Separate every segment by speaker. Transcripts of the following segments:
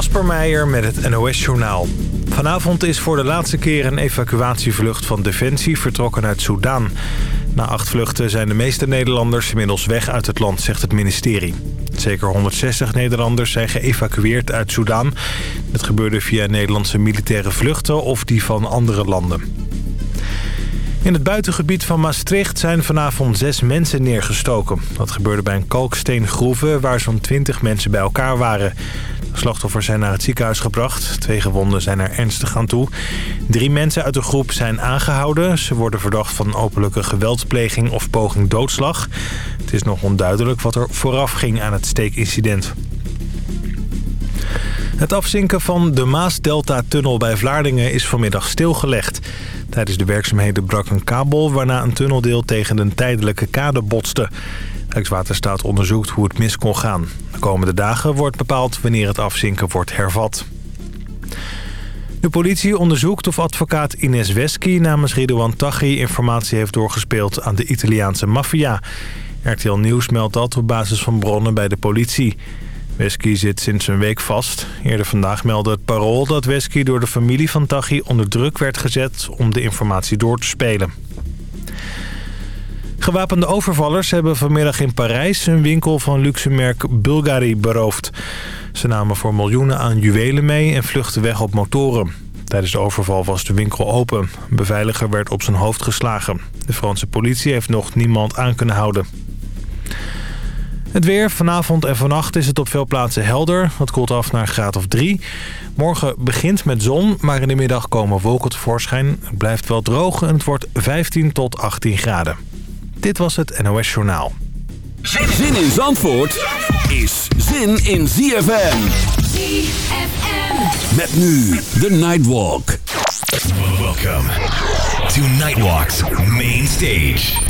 Speaker 1: Kasper Meijer met het NOS-journaal. Vanavond is voor de laatste keer een evacuatievlucht van Defensie vertrokken uit Soudaan. Na acht vluchten zijn de meeste Nederlanders inmiddels weg uit het land, zegt het ministerie. Zeker 160 Nederlanders zijn geëvacueerd uit Soudaan. Dat gebeurde via Nederlandse militaire vluchten of die van andere landen. In het buitengebied van Maastricht zijn vanavond zes mensen neergestoken. Dat gebeurde bij een kalksteengroeve waar zo'n 20 mensen bij elkaar waren. De slachtoffers zijn naar het ziekenhuis gebracht. Twee gewonden zijn er ernstig aan toe. Drie mensen uit de groep zijn aangehouden. Ze worden verdacht van openlijke geweldpleging of poging doodslag. Het is nog onduidelijk wat er vooraf ging aan het steekincident. Het afzinken van de Maas-Delta-tunnel bij Vlaardingen is vanmiddag stilgelegd. Tijdens de werkzaamheden brak een kabel waarna een tunneldeel tegen een tijdelijke kade botste. Rijkswaterstaat onderzoekt hoe het mis kon gaan. De komende dagen wordt bepaald wanneer het afzinken wordt hervat. De politie onderzoekt of advocaat Ines Wesky namens Ridouan Taghi informatie heeft doorgespeeld aan de Italiaanse maffia. RTL Nieuws meldt dat op basis van bronnen bij de politie. Wesky zit sinds een week vast. Eerder vandaag meldde het parool dat Wesky door de familie van Taghi onder druk werd gezet om de informatie door te spelen. Gewapende overvallers hebben vanmiddag in Parijs een winkel van luxe merk Bulgari beroofd. Ze namen voor miljoenen aan juwelen mee en vluchtten weg op motoren. Tijdens de overval was de winkel open. Een beveiliger werd op zijn hoofd geslagen. De Franse politie heeft nog niemand aan kunnen houden. Het weer. Vanavond en vannacht is het op veel plaatsen helder. Het koelt af naar een graad of 3. Morgen begint met zon, maar in de middag komen wolken tevoorschijn. Het blijft wel droog en het wordt 15 tot 18 graden. Dit was het NOS Journaal.
Speaker 2: Zin in Zandvoort is zin in ZFM.
Speaker 3: ZFM.
Speaker 2: Met nu de Nightwalk.
Speaker 4: Welcome to Nightwalk's main stage.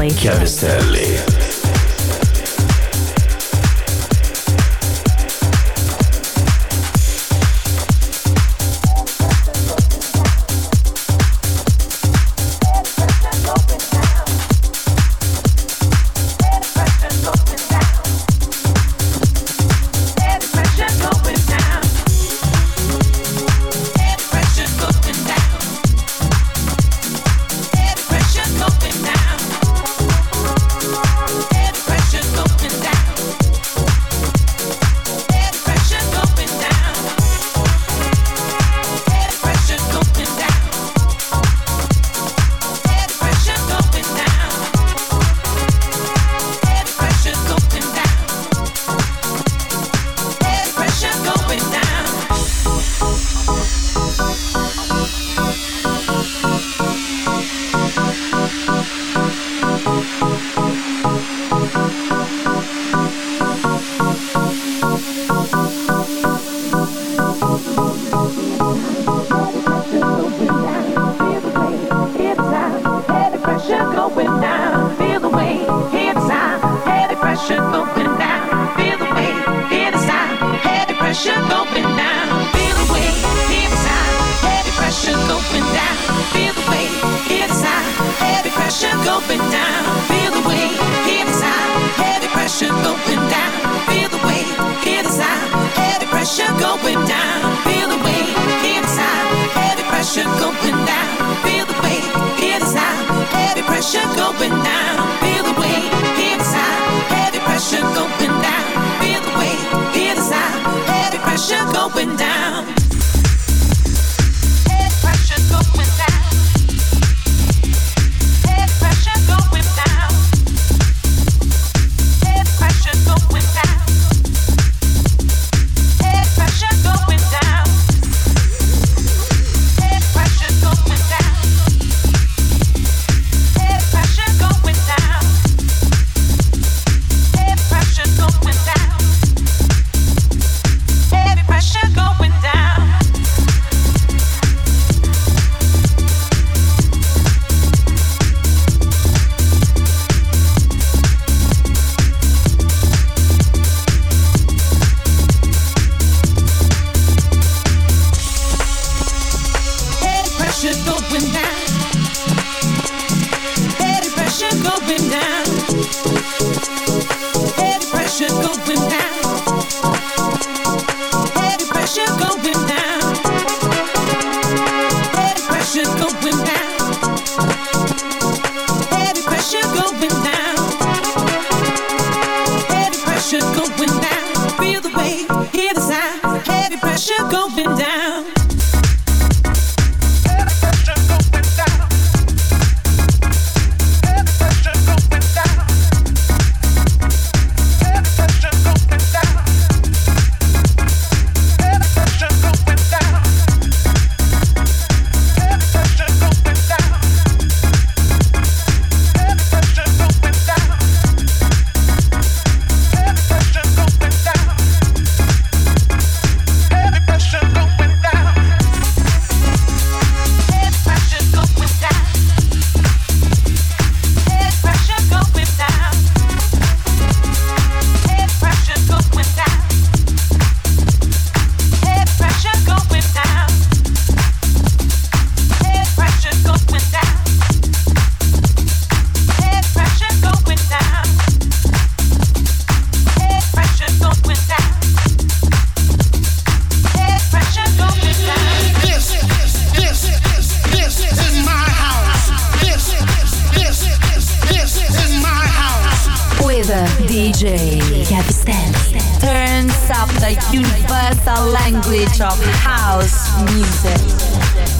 Speaker 3: Chiovistelli.
Speaker 5: Chiavistelli. The universal language of house music.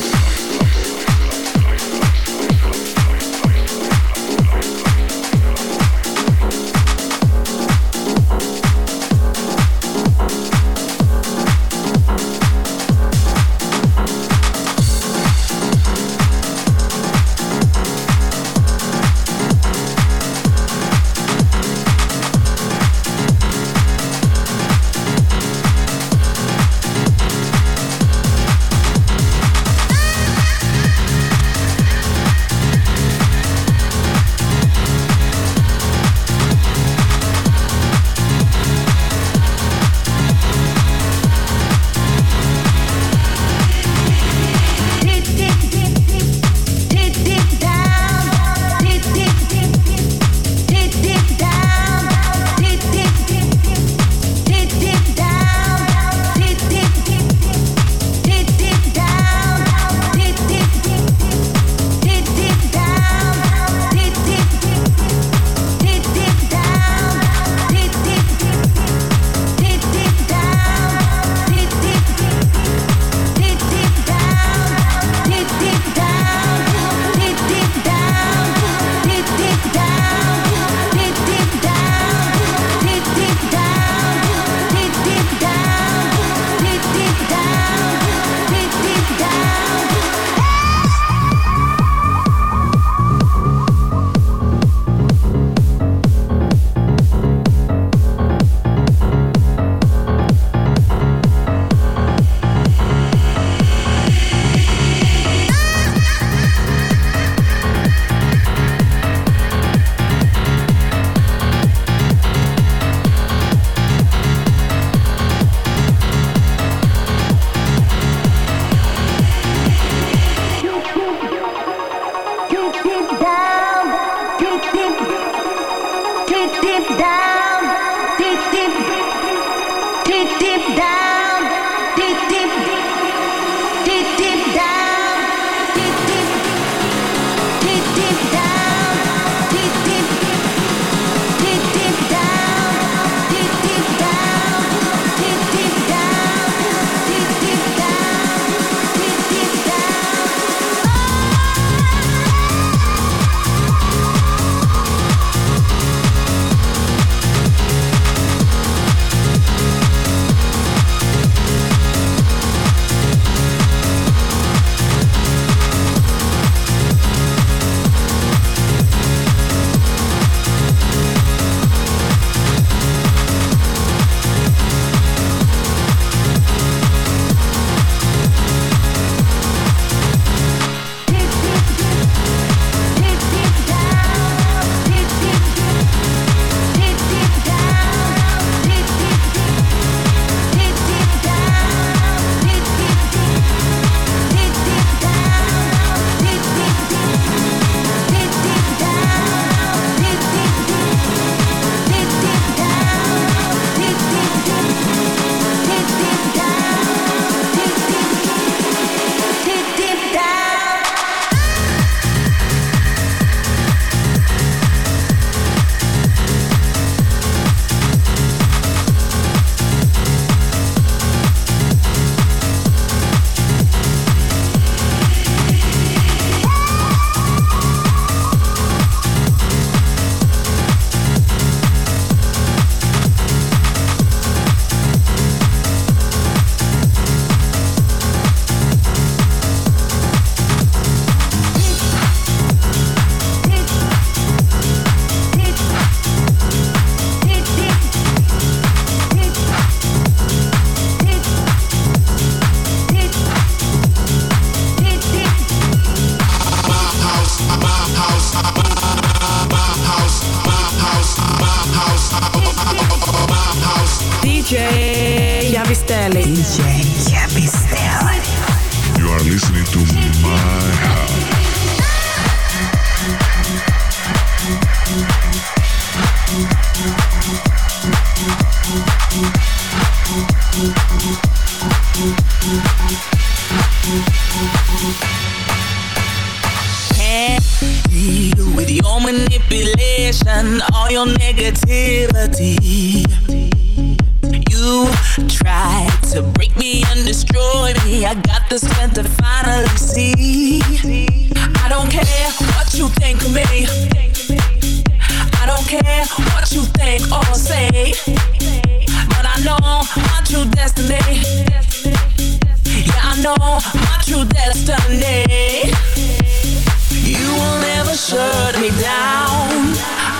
Speaker 6: shut me down.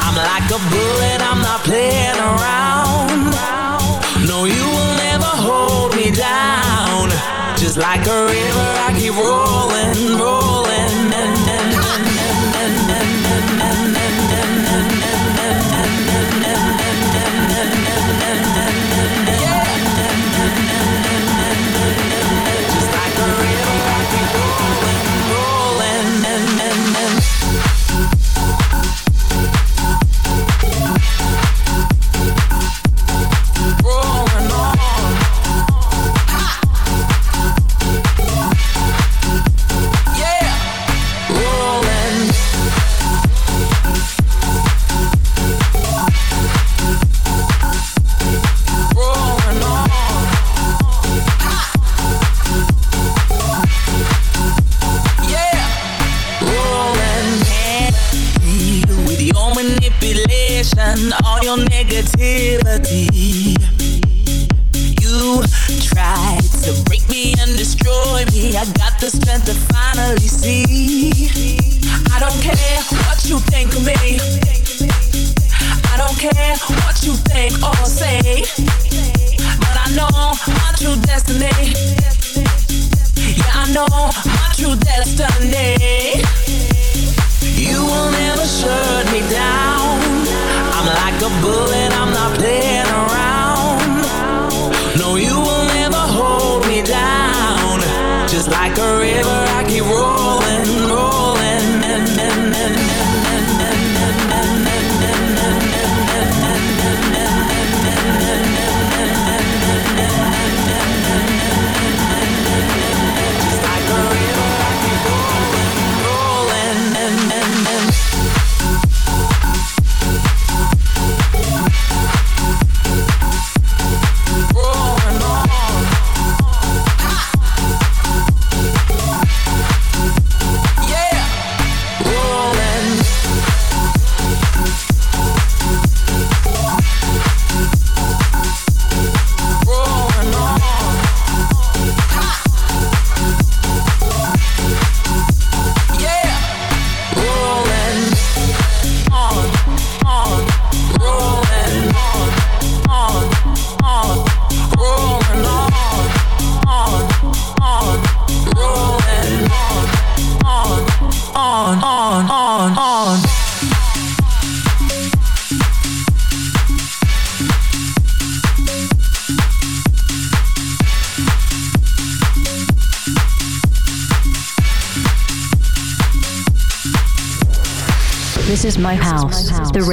Speaker 6: I'm like a bullet, I'm not playing around. No, you will never hold me down. Just like a river, I keep rolling.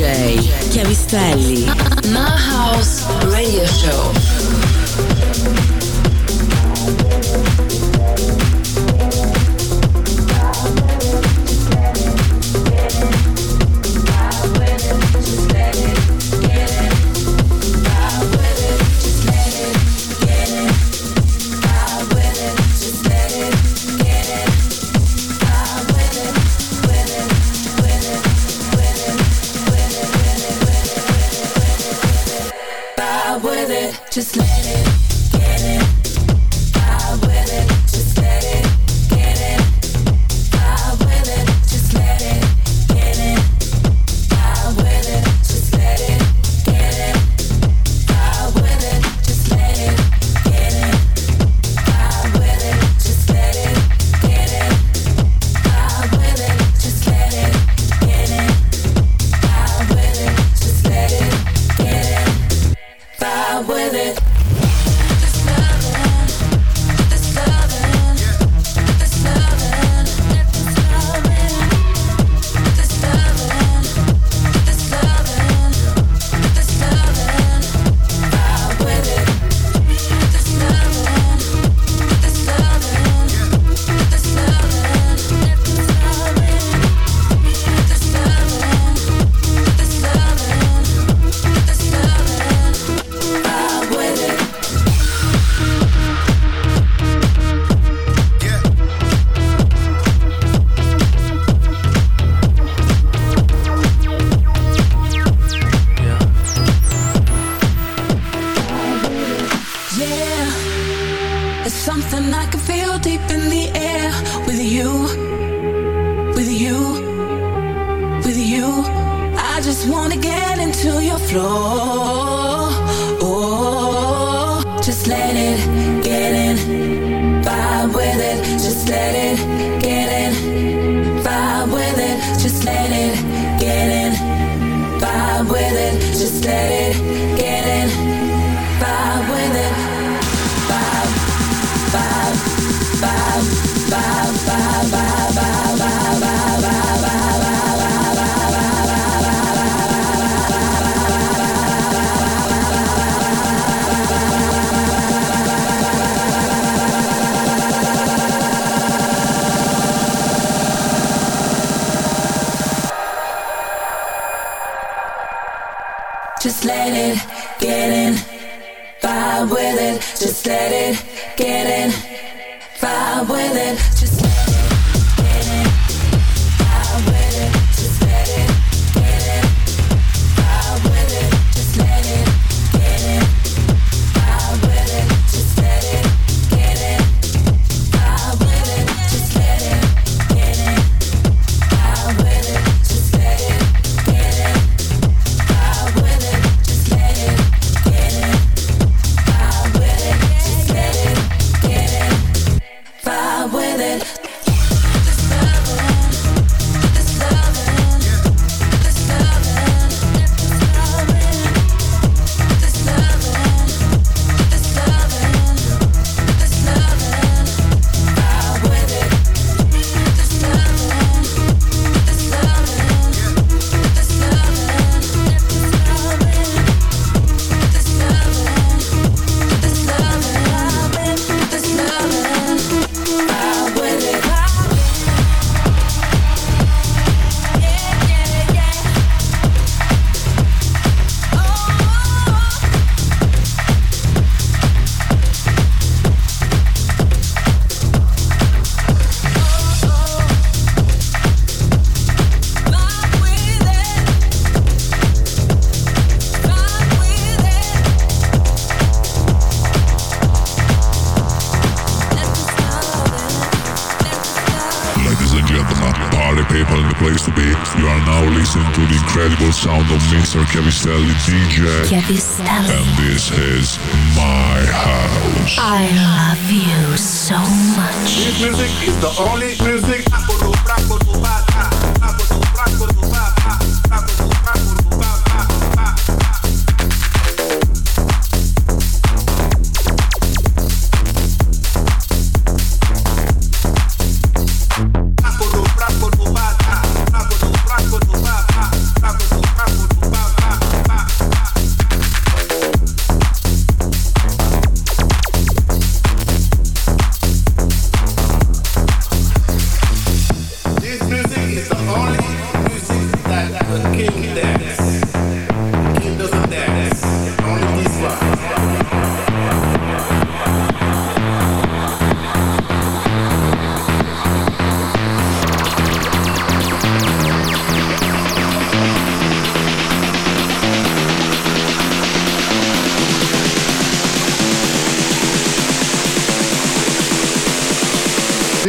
Speaker 7: DJ Chiavistelli.
Speaker 6: My House Radio Show.
Speaker 8: It's something I can feel deep in the air with you, with you, with you. I just
Speaker 6: wanna get into your flow.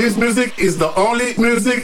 Speaker 6: This
Speaker 9: music is the only music.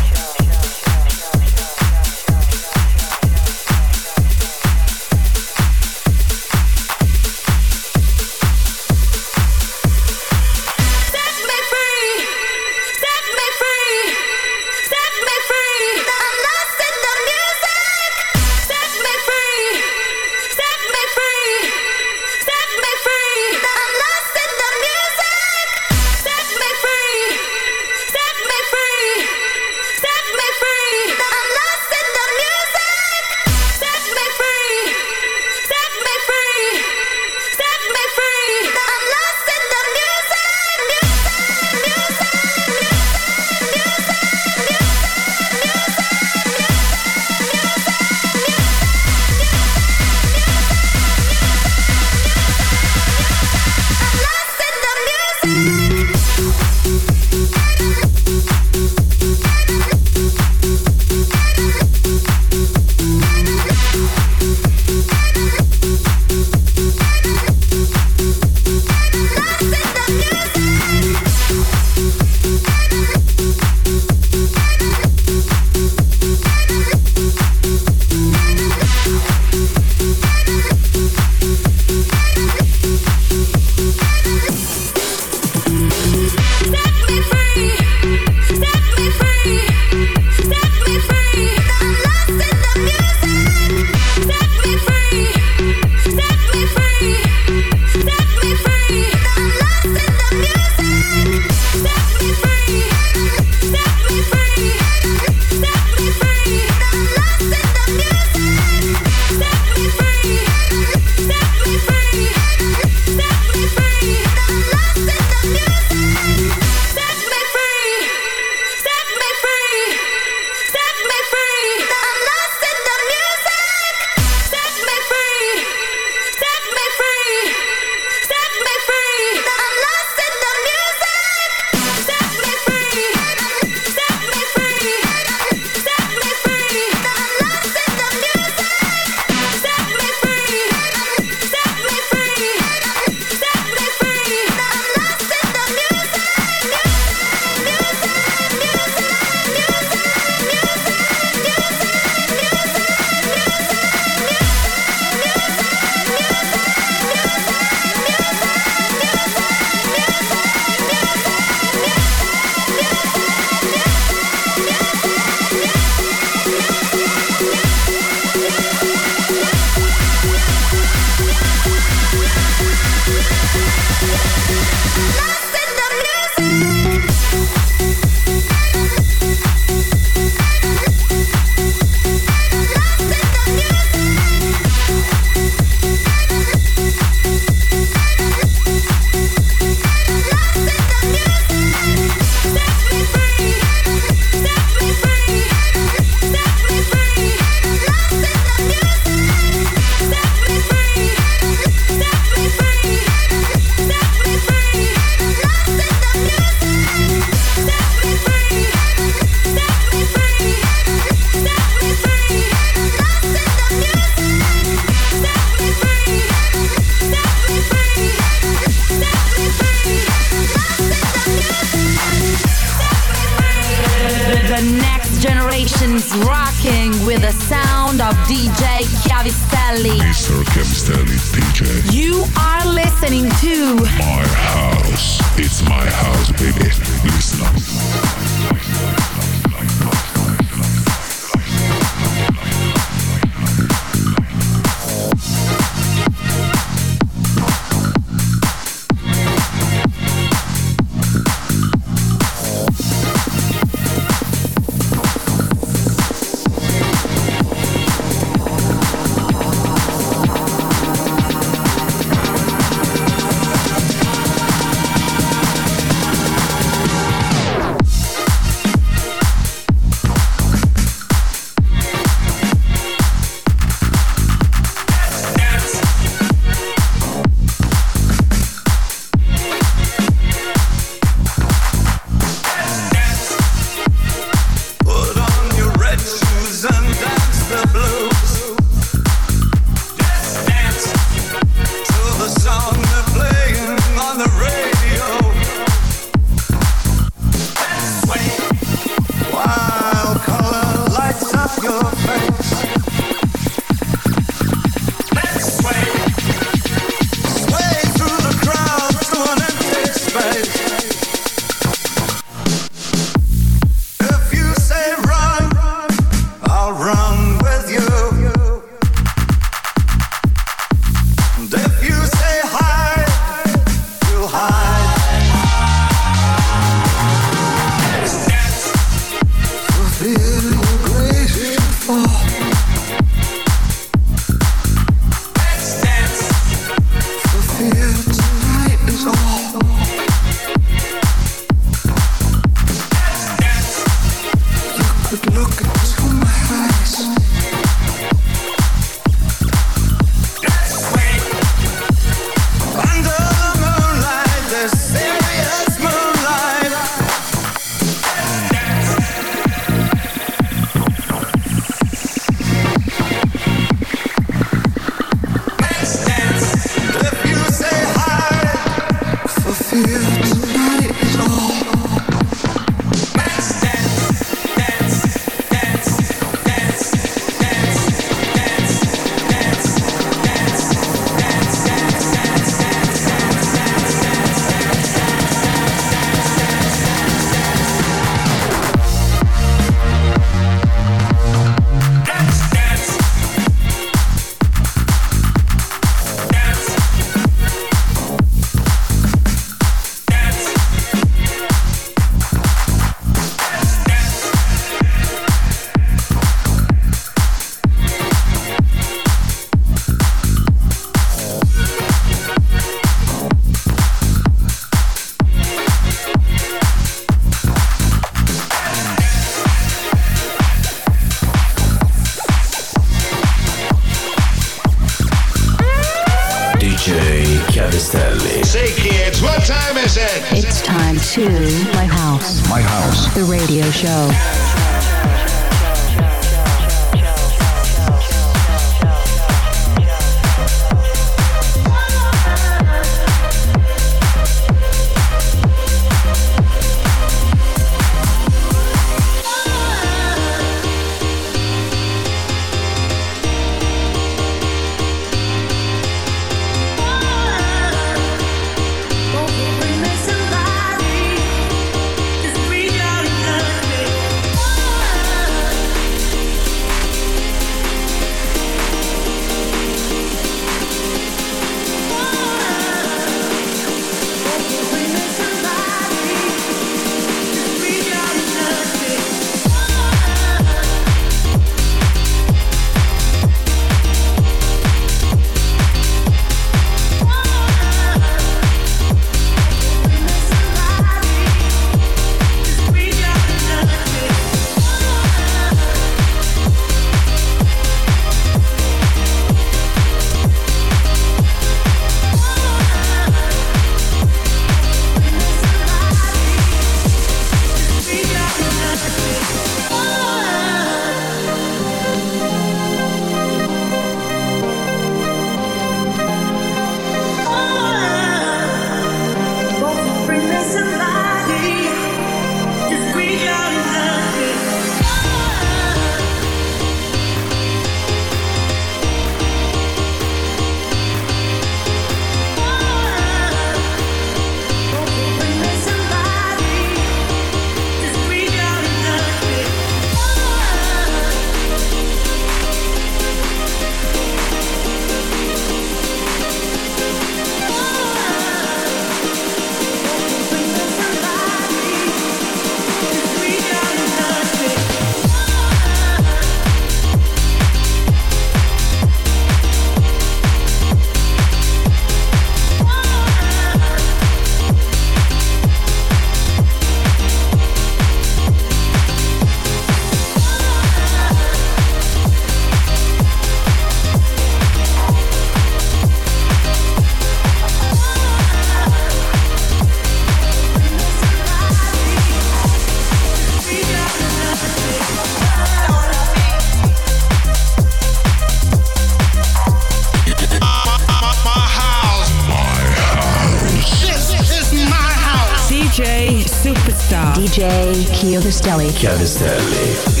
Speaker 10: DJ
Speaker 3: Chiovistelli.
Speaker 5: Chiavistelli.